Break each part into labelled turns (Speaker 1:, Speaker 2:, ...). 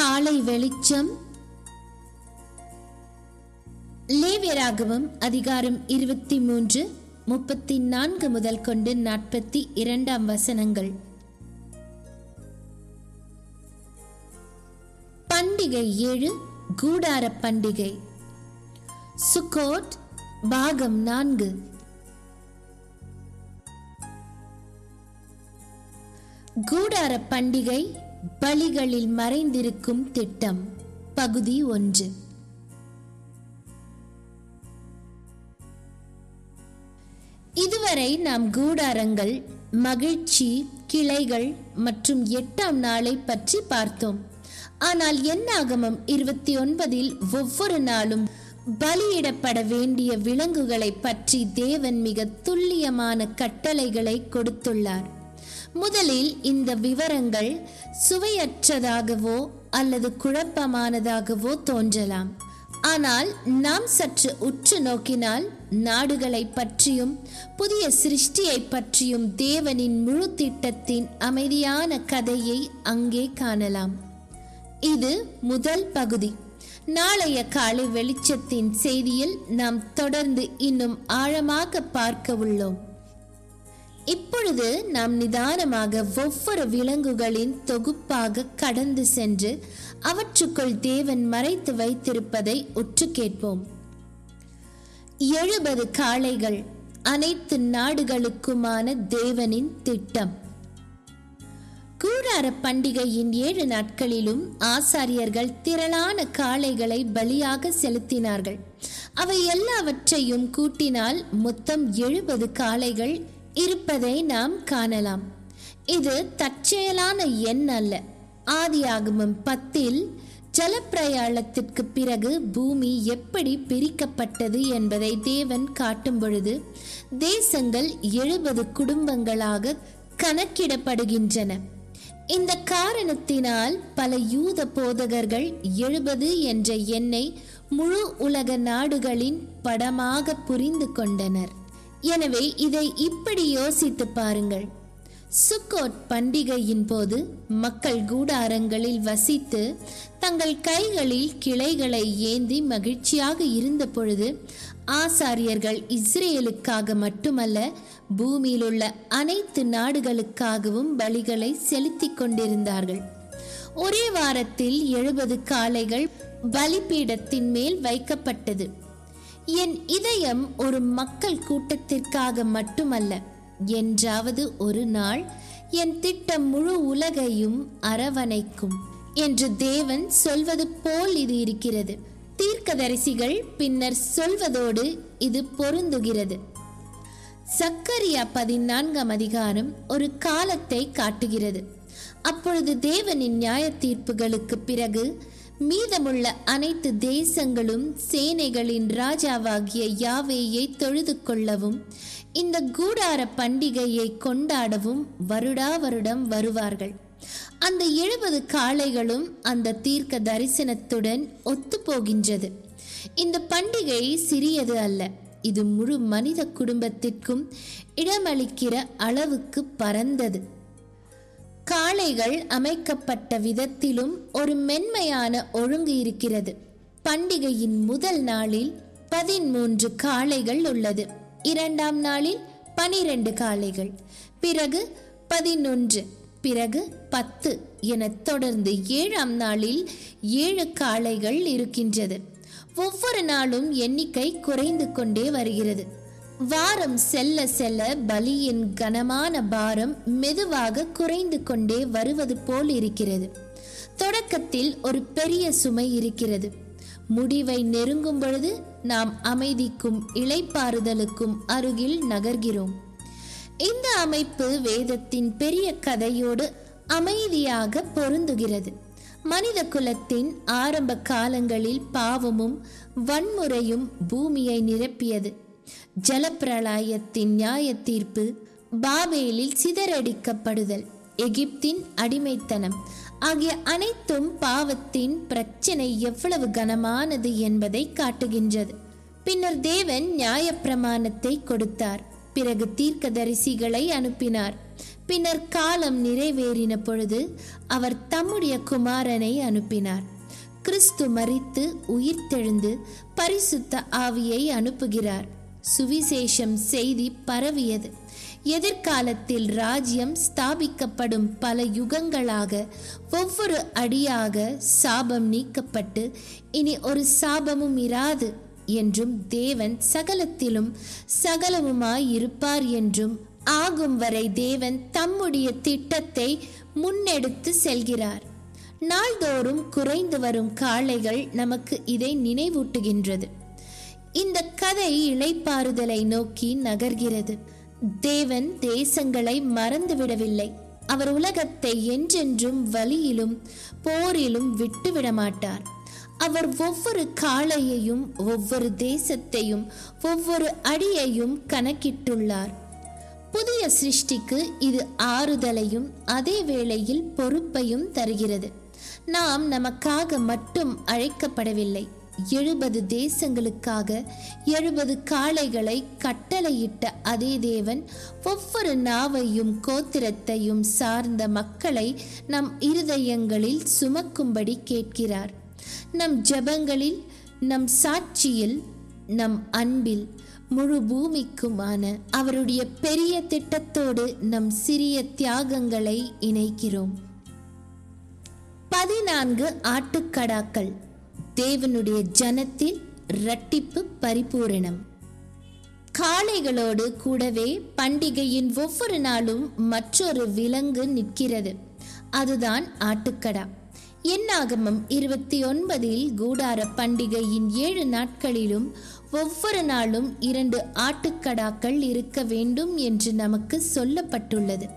Speaker 1: காலை வெளிச்சம். லேவியராகவும் அதிகாரம் இருபத்தி மூன்று முப்பத்தி நான்கு முதல் கொண்டு நாற்பத்தி இரண்டாம் வசனங்கள். பண்டிகை ஏழு கூடார பண்டிகை. சுகோட் பாகம் நான்கு. கூடார பண்டிகை பலிகளில் மறைந்திருக்கும் திட்டம். பகுதி ஒன்று. இதுவரை நாம் கூடாரங்கள் மகிழ்ச்சி கிளைகள் மற்றும் எட்டாம் நாளை பற்றி பார்த்தோம். ஆனால் என்னாகமம் இருபத்தி ஒன்பதில் ஒவ்வொரு நாளும் பலியிடப்பட வேண்டிய விலங்குகளை பற்றி தேவன் மிக துல்லியமான கட்டளைகளை கொடுத்துள்ளார். முதலில் இந்த விவரங்கள் சுவையற்றதாகவோ அல்லது குழப்பமானதாகவோ தோன்றலாம். ஆனால் நாம் சற்று உற்று நோக்கினால் நாடுகளை பற்றியும் புதிய சிருஷ்டியை பற்றியும் தேவனின் முழு திட்டத்தின் அமைதியான கதையை அங்கே காணலாம். இது முதல் பகுதி. நாளைய காலை வெளிச்சத்தின் செய்தியில் நாம் தொடர்ந்து இன்னும் ஆழமாக பார்க்க உள்ளோம். இப்பொழுது நாம் நிதானமாக ஒவ்வொரு விலங்குகளின் தொகுப்பாக கடந்து சென்று அவற்றுக்குள் தேவன் மறைத்து வைத்திருப்பதை உற்று கேட்போம். எழுபது காளைகள் அனைத்து நாடுகளுக்குமான தேவனின் திட்டம். கூடார பண்டிகையின் ஏழு நாட்களிலும் ஆசாரியர்கள் திரளான காளைகளை பலியாக செலுத்தினார்கள். அவை எல்லாவற்றையும் கூட்டினால் மொத்தம் எழுபது காளைகள் இருப்பதை நாம் காணலாம். இது தற்செயலான எண் அல்ல. ஆதியாகமம் பத்தில் ஜலப்பிரயாளத்திற்கு பிறகு பூமி எப்படி பிரிக்கப்பட்டது என்பதை தேவன் காட்டும் பொழுது தேசங்கள் எழுபது குடும்பங்களாக கணக்கிடப்படுகின்றன. இந்த காரணத்தினால் பல யூத போதகர்கள் எழுபது என்ற எண்ணை முழு உலக நாடுகளின் படமாக புரிந்து கொண்டனர். எனவே இதை இப்படி யோசித்து பாருங்கள். சுக்கோட் பண்டிகையின் போது மக்கள் கூடாரங்களில் வசித்து தங்கள் கைகளில் கிளைகளை ஏந்தி மகிழ்ச்சியாக இருந்த பொழுது ஆசாரியர்கள் இஸ்ரேலுக்காக மட்டுமல்ல பூமியிலுள்ள அனைத்து நாடுகளுக்காகவும் பலிகளை செலுத்திக் கொண்டிருந்தார்கள். ஒரே வாரத்தில் எழுபது காளைகள் பலிபீடத்தின் மேல் வைக்கப்பட்டது. என் இதயம் ஒரு மக்கள் கூட்டத்திற்காக மட்டுமல்ல என்றாவது ஒரு நாள் என் திட்டம் முழு உலகையும் அரவணைக்கும் என்று தேவன் சொல்வது போல் இது இருக்கிறது. தீர்க்கதரிசிகள் பின்னர் சொல்வதோடு இது பொருந்துகிறது. சக்கரியா பதினான்காம் அதிகாரம் ஒரு காலத்தை காட்டுகிறது. அப்பொழுது தேவனின் நியாய தீர்ப்புகளுக்கு பிறகு மீதமுள்ள அனைத்து தேசங்களும் சேனைகளின் ராஜாவாகிய யாவேயை தொழுது கொள்ளவும் இந்த கூடார பண்டிகையை கொண்டாடவும் வருடா வருடம் வருவார்கள். அந்த எழுபது காளைகளும் அந்த தீர்க்க தரிசனத்துடன் ஒத்துப்போகின்றது. இந்த பண்டிகை சிறியது அல்ல இது முழு மனித குடும்பத்திற்கும் இடமளிக்கிற அளவுக்கு பறந்தது காளைகள் அமைக்கப்பட்ட விதத்திலும் ஒரு மென்மையான ஒழுங்கு இருக்கிறது. பண்டிகையின் முதல் நாளில் பதிமூன்று காளைகள் உள்ளது. இரண்டாம் நாளில் பனிரெண்டு காளைகள். பிறகு பதினொன்று பிறகு பத்து என தொடர்ந்து ஏழாம் நாளில் ஏழு காளைகள் இருக்கின்றது. ஒவ்வொரு நாளும் எண்ணிக்கை குறைந்து கொண்டே வருகிறது. வாரம் செல்ல செல்ல பலியின் கனமான பாரம் மெதுவாக குறைந்து கொண்டே வருவது போல் இருக்கிறது. தொடக்கத்தில் ஒரு பெரிய சுமை இருக்கிறது. முடிவை நெருங்கும் பொழுது நாம் அமைதிக்கும் இளைப்பாறுதலுக்கும் அருகில் நகர்கிறோம். இந்த அமைப்பு வேதத்தின் பெரிய கதையோடு அமைதியாக பொருந்துகிறது. மனித குலத்தின் ஆரம்ப காலங்களில் பாவமும் வன்முறையும் பூமியை நிரப்பியது. ஜலப்பிரளயத்தின் நியாய தீர்ப்பு பாபேலில் சிதறடிக்கப்படுதல் எகிப்தின் அடிமைத்தனம் ஆகிய அனைத்தும் பாவத்தின் பிரச்சனை எவ்வளவு கனமானது என்பதை காட்டுகின்றது. பின்னர் தேவன் நியாயப்பிரமாணத்தை கொடுத்தார். பிறகு தீர்க்கதரிசிகளை அனுப்பினார். பின்னர் காலம் நிறைவேறின பொழுது அவர் தம்முடைய குமாரனை அனுப்பினார். கிறிஸ்து மறித்து உயிர்த்தெழுந்து பரிசுத்த ஆவியை அனுப்புகிறார். சுவிசேஷம் செய்தி பரவியது. எதிர்காலத்தில் ராஜ்யம் ஸ்தாபிக்கப்படும் பல யுகங்களாக ஒவ்வொரு அடியாக சாபம் நீக்கப்பட்டு இனி ஒரு சாபமும் இராது என்றும் தேவன் சகலத்திலும் சகலமுமாயிருப்பார் என்றும் ஆகும் வரை தேவன் தம்முடைய திட்டத்தை முன்னெடுத்து செல்கிறார். நாள்தோறும் குறைந்து வரும் காளைகள் நமக்கு இதை நினைவூட்டுகின்றது. இந்த கதை இளைப்பாறுதலை நோக்கி நகர்கிறது. தேவன் தேசங்களை மறந்துவிடவில்லை. அவர் உலகத்தை என்றென்றும் வழியிலும் போரிலும் விட்டுவிட மாட்டார் அவர் ஒவ்வொரு காளையையும் ஒவ்வொரு தேசத்தையும் ஒவ்வொரு அடியையும் கணக்கிட்டுள்ளார். புதிய சிருஷ்டிக்கு இது ஆறுதலையும் அதே வேளையில் பொறுப்பையும் தருகிறது. நாம் நமக்காக மட்டும் அழைக்கப்படவில்லை. எழுபது தேசங்களுக்காக எழுபது காளைகளை கட்டளையிட்ட அதே தேவன் ஒவ்வொரு நாவையும் கோத்திரத்தையும் சார்ந்த மக்களை நம் இருதயங்களில் சுமக்கும்படி கேட்கிறார். நம் ஜெபங்களில் நம் சாட்சியில் நம் அன்பில் முழு பூமிக்குமான அவருடைய பெரிய திட்டத்தோடு நம் சிறிய தியாகங்களை இணைக்கிறோம். பதினான்கு ஆட்டுக்கடாக்கள். தேவனுடைய ஜனத்தில் இரட்டிப்பு பரிபூரணம். காளைகளோடு கூடவே பண்டிகையின் ஒவ்வொரு நாளும் மற்றொரு விலங்கு நிற்கிறது. அதுதான் ஆட்டுக்கடா. என்னாகமம் இருபத்தி ஒன்பதில் கூடார பண்டிகையின் ஏழு நாட்களிலும் ஒவ்வொரு நாளும் இரண்டு ஆட்டுக்கடாக்கள் இருக்க வேண்டும் என்று நமக்கு சொல்லப்பட்டுள்ளது.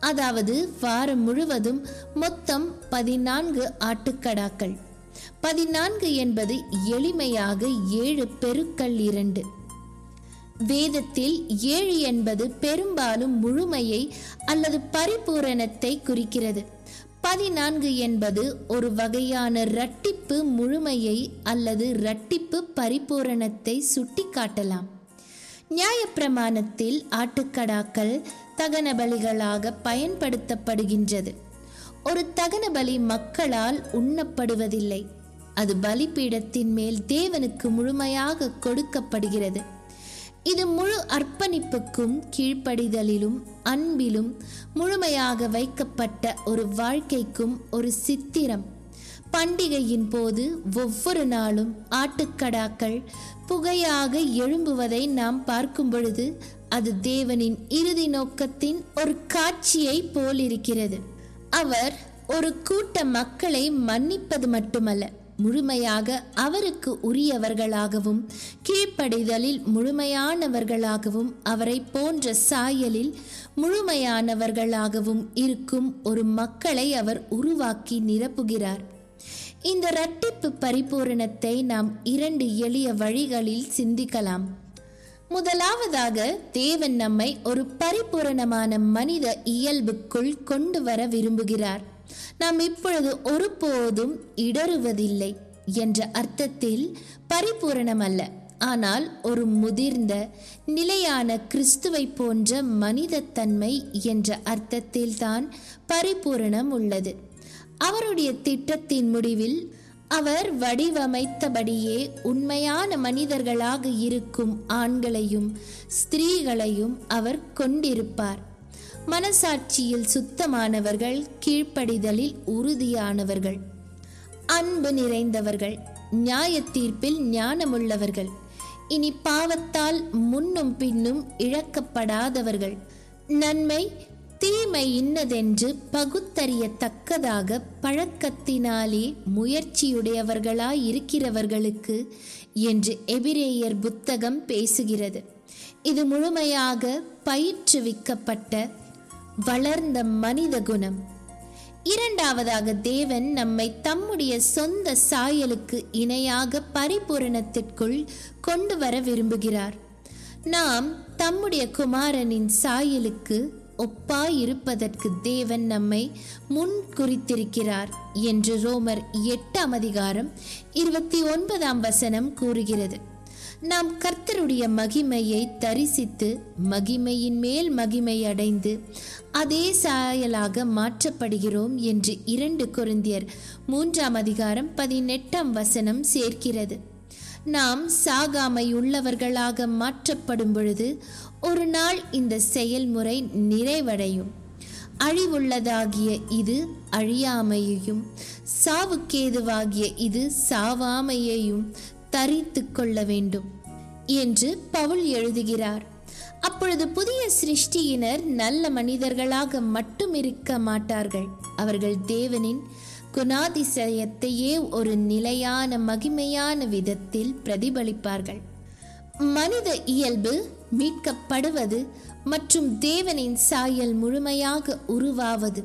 Speaker 1: அதாவது வாரம் முழுவதும் மொத்தம் பதினான்கு ஆட்டுக்கடாக்கள். பதினான்கு என்பது எளிமையாக ஏழு பெருக்கள் இரண்டு. வேதத்தில் ஏழு என்பது பெரும்பாலும் முழுமையை அல்லது பரிபூரணத்தை குறிக்கிறது. பதினான்கு என்பது ஒரு வகையான இரட்டிப்பு முழுமையை அல்லது இரட்டிப்பு பரிபூரணத்தை சுட்டிக்காட்டலாம். நியாயப்பிரமாணத்தில் ஆட்டுக்கடாக்கள் தகன பலிகளாக பயன்படுத்தப்படுகின்றது. ஒரு தகன பலி மக்களால் உண்ணப்படுவதில்லை. அது பலிபீடத்தின் மேல் தேவனுக்கு முழுமையாக கொடுக்கப்படுகிறது. இது முழு அர்ப்பணிப்புக்கும் கீழ்ப்படிதலிலும் அன்பிலும் முழுமையாக வைக்கப்பட்ட ஒரு வாழ்க்கைக்கும் ஒரு சித்திரம். பண்டிகையின் போது ஒவ்வொரு நாளும் ஆட்டுக்கடாக்கள் புகையாக எழும்புவதை நாம் பார்க்கும் பொழுது அது தேவனின் இறுதி நோக்கத்தின் ஒரு காட்சியை போலிருக்கிறது. அவர் ஒரு கூட்ட மக்களை மன்னிப்பது மட்டுமல்ல முழுமையாக அவருக்கு உரியவர்களாகவும் கீழ்ப்படைதலில் முழுமையானவர்களாகவும் அவரை போன்ற சாயலில் முழுமையானவர்களாகவும் இருக்கும் ஒரு மக்களை அவர் உருவாக்கி நிரப்புகிறார். இந்த இரட்டிப்பு பரிபூரணத்தை நாம் இரண்டு எளிய வழிகளில் சிந்திக்கலாம். முதலாவதாக தேவன் நம்மை ஒரு பரிபூரணமான மனித இயல்புக்குள் கொண்டு வர விரும்புகிறார். நாம் இப்பொழுது ஒருபோதும் இடறுவதில்லை என்ற அர்த்தத்தில் பரிபூரணம் அல்ல ஆனால் ஒரு முதிர்ந்த நிலையான கிறிஸ்துவை போன்ற மனிதத்தன்மை என்ற அர்த்தத்தில் தான் பரிபூரணம் உள்ளது. அவருடைய திட்டத்தின் முடிவில் அவர் வடிவமைத்தபடியே உண்மையான மனிதர்களாக இருக்கும் ஆண்களையும் ஸ்திரீகளையும் அவர் கொண்டிருப்பார். மனசாட்சியில் சுத்தமானவர்கள் கீழ்ப்படிதலில் உறுதியானவர்கள் அன்பு நிறைந்தவர்கள் நியாய தீர்ப்பில் ஞானமுள்ளவர்கள் இனி பாவத்தால் முன்னும் பின்னும் இழக்கப்படாதவர்கள். நன்மை தீமை இன்னதென்று பகுத்தறியத்தக்கதாக பழக்கத்தினாலே முயற்சியுடையவர்களாய் இருக்கிறவர்களுக்கு என்று எபிரேயர் புத்தகம் பேசுகிறது. இது முழுமையாக பயிற்றுவிக்கப்பட்ட வளர்ந்த மனித குணம். இரண்டாவதாக தேவன் நம்மை தம்முடைய சொந்த சாயலுக்கு இணையாக பரிபூரணத்திற்குள் கொண்டு வர விரும்புகிறார். நாம் தம்முடைய குமாரனின் சாயலுக்கு ஒப்பாய் இருப்பதற்கு தேவன் நம்மை முன் குறித்திருக்கிறார் என்று ரோமர் எட்டாம் அதிகாரம் இருபத்தி ஒன்பதாம் வசனம் கூறுகிறது. நாம் கர்த்தருடைய மகிமையை தரிசித்து மகிமையின் மேல் மகிமை அடைந்து அதே சாயலாக மாற்றப்படுகிறோம் என்று இரண்டு குருந்தியர் மூன்றாம் அதிகாரம் பதினெட்டாம் வசனம் சேர்க்கிறது. நாம் சாகாமை உள்ளவர்களாக மாற்றப்படும் பொழுது ஒரு நாள் இந்த செயல்முறை நிறைவடையும். அழிவுள்ளதாகிய இது அழியாமையையும் சாவுக்கேதுவாகிய இது சாவாமையையும் தரித்து கொள்ள வேண்டும் என்று பவுல் எழுதுகிறார். அப்பொழுது புதிய சிருஷ்டியினர் நல்ல மனிதர்களாக மட்டும் இருக்க மாட்டார்கள். அவர்கள் தேவனின் குணாதிசயத்தையே ஒரு நிலையான மகிமையான விதத்தில் பிரதிபலிப்பார்கள். மனித இயல்பு மீட்கப்படுவது மற்றும் தேவனின் சாயல் முழுமையாக உருவாவது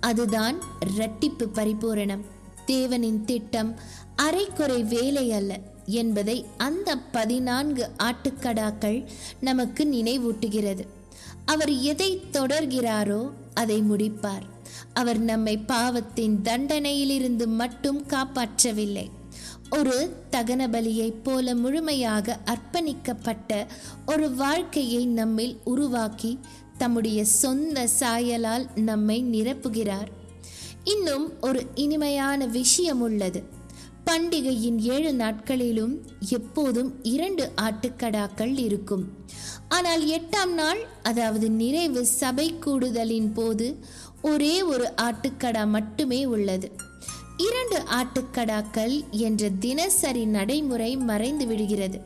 Speaker 1: அதுதான் இரட்டிப்பு பரிபூரணம். தேவனின் திட்டம் அரைக்குறை வேலை அல்ல. என்பதை அந்த பதினான்கு ஆட்டுக்கடாக்கள் நமக்கு நினைவூட்டுகிறது. அவர் எதை தொடர்கிறாரோ அதை முடிப்பார். அவர் நம்மை பாவத்தின் தண்டனையிலிருந்து மட்டும் காப்பாற்றவில்லை. ஒரு தகன பலியைப் போல முழுமையாக அர்ப்பணிக்கப்பட்ட ஒரு வாழ்க்கையை நம்மில் உருவாக்கி தம்முடைய சொந்த சாயலால் நம்மை நிரப்புகிறார். இன்னும் ஒரு இனிமையான விஷயம் உள்ளது. பண்டிகையின் ஏழு நாட்களிலும் எப்போதும் இரண்டு ஆட்டுக்கடாக்கள் இருக்கும். ஆனால் எட்டாம் நாள் அதாவது நிறைவு சபை கூடுதலின் போது ஒரே ஒரு ஆட்டுக்கடா மட்டுமே உள்ளது. இரண்டு ஆட்டுக்கடாக்கள் என்ற தினசரி நடைமுறை மறைந்து விடுகிறது.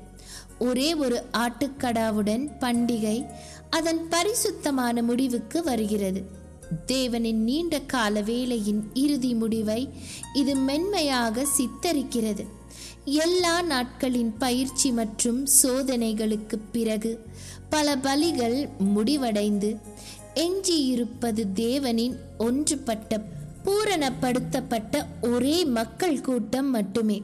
Speaker 1: ஒரே ஒரு ஆட்டுக்கடாவுடன் பண்டிகை அதன் பரிசுத்தமான முடிவுக்கு வருகிறது. தேவனின் நீண்ட கால வேலையின் இறுதி முடிவை இது மென்மையாக சித்தரிக்கிறது. எல்லா நாட்களின் பயிற்சி மற்றும் சோதனைகளுக்கு பிறகு பல பலிகள் முடிவடைந்து எஞ்சியிருப்பது தேவனின் ஒன்றுபட்ட பூரணப்படுத்தப்பட்ட ஒரே மக்கள் கூட்டம் மட்டுமே.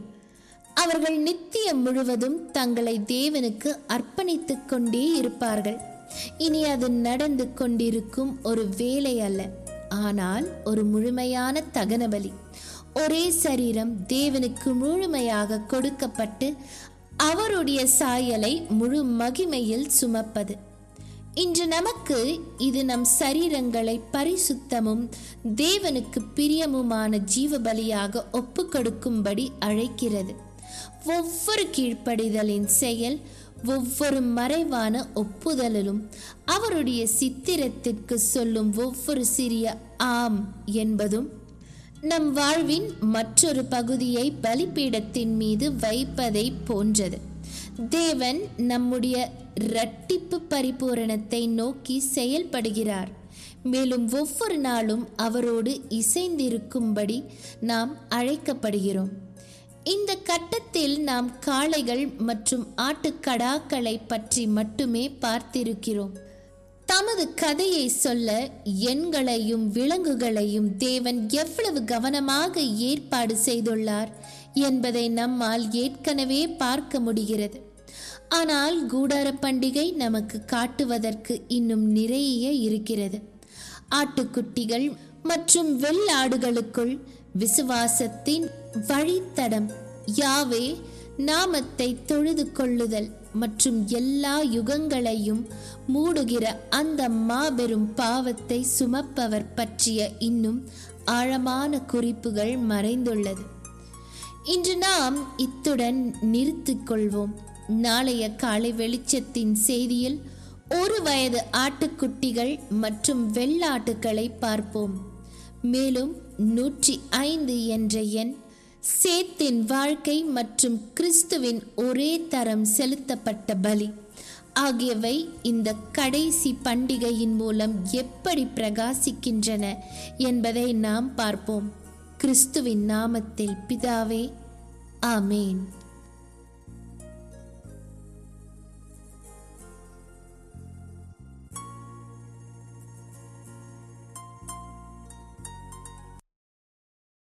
Speaker 1: அவர்கள் நித்தியம் முழுவதும் தங்களை தேவனுக்கு அர்ப்பணித்து கொண்டே இருப்பார்கள். இனி அது நடந்து கொண்டிருக்கும் ஒரு வேலை அல்ல ஆனால் ஒரு முழுமையான தகனபலி ஒரே சரீரம் தேவனுக்கு முழுமையாக கொடுக்கப்பட்டு அவருடைய சாயலை முழு மகிமையில் சுமப்பது. இன்று நமக்கு இது நம் சரீரங்களை பரிசுத்தமும் தேவனுக்கு பிரியமுமான ஜீவபலியாக ஒப்பு கொடுக்கும்படி அழைக்கிறது. ஒவ்வொரு கீழ்ப்படிதலின் செயல் ஒவ்வொரு மறைவான ஒப்புதலிலும் அவருடைய சித்திரத்திற்கு சொல்லும் ஒவ்வொரு சிறிய ஆம் என்பதும் நம் வாழ்வின் மற்றொரு பகுதியை பலிப்பீடத்தின் மீது வைப்பதை போன்றது. தேவன் நம்முடைய இரட்டிப்பு பரிபூரணத்தை நோக்கி செயல்படுகிறார். மேலும் ஒவ்வொரு நாளும் அவரோடு இசைந்திருக்கும்படி நாம் அழைக்கப்படுகிறோம். இந்த கட்டத்தில் நாம் காளைகள் மற்றும் ஆட்டுக்கடாக்களை பற்றி மட்டுமே பார்த்திருக்கிறோம். தமது கதையை சொல்ல எண்களையும் விலங்குகளையும் தேவன் எவ்வளவு கவனமாக ஏற்பாடு செய்துள்ளார் என்பதை நம்மால் ஏற்கனவே பார்க்க முடிகிறது. ஆனால் கூடார பண்டிகை நமக்கு காட்டுவதற்கு இன்னும் நிறைய இருக்கிறது. ஆட்டுக்குட்டிகள் மற்றும் வெள்ளாடுகளுக்குள் விசுவாசத்தின் வழித்தடம். யாவே நாமத்தை தொழுது கொள்ளுதல் மற்றும் எல்லா யுகங்களையும் மூடுகிற அந்த மாபெரும் பாவத்தை சுமப்பவர் பற்றிய இன்னும் ஆழமான குறிப்புகள் மறைந்துள்ளது. இன்று நாம் இத்துடன் நிறுத்திக் கொள்வோம். நாளைய காலை வெளிச்சத்தின் செய்தியில் ஒரு வயது ஆட்டுக்குட்டிகள் மற்றும் வெள்ளாட்டுக்களை பார்ப்போம். மேலும் நூற்றி ஐந்து என்ற எண் சேத்தின் வாழ்க்கை மற்றும் கிறிஸ்துவின் ஒரே தரம் செலுத்தப்பட்ட பலி. ஆகியவை இந்த கடைசி பண்டிகையின் மூலம் எப்படி பிரகாசிக்கின்றன என்பதை நாம் பார்ப்போம். கிறிஸ்துவின் நாமத்தில் பிதாவே ஆமேன்.